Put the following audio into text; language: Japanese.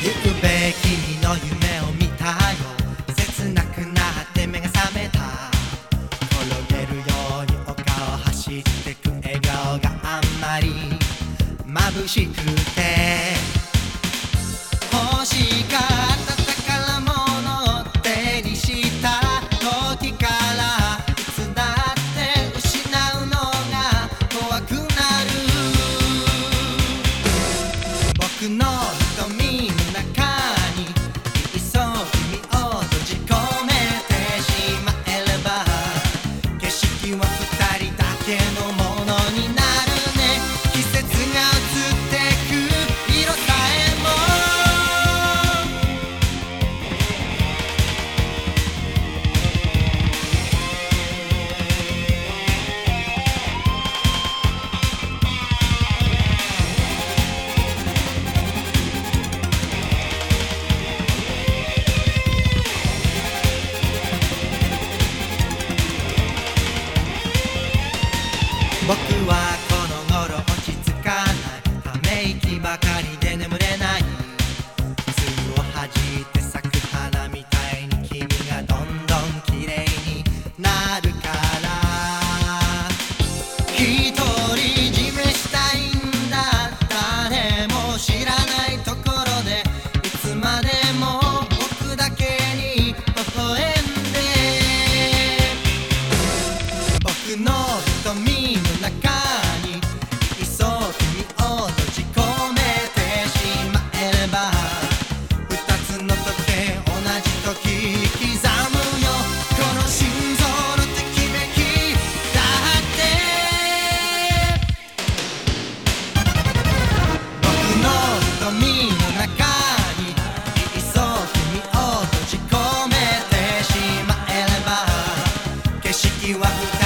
行くべきの夢を見たよ。切なくなって目が覚めた。転げるように丘を走ってく笑顔があんまり。眩しくて。欲しかった僕はこの頃落ち着かない。ため息ばかり。you up.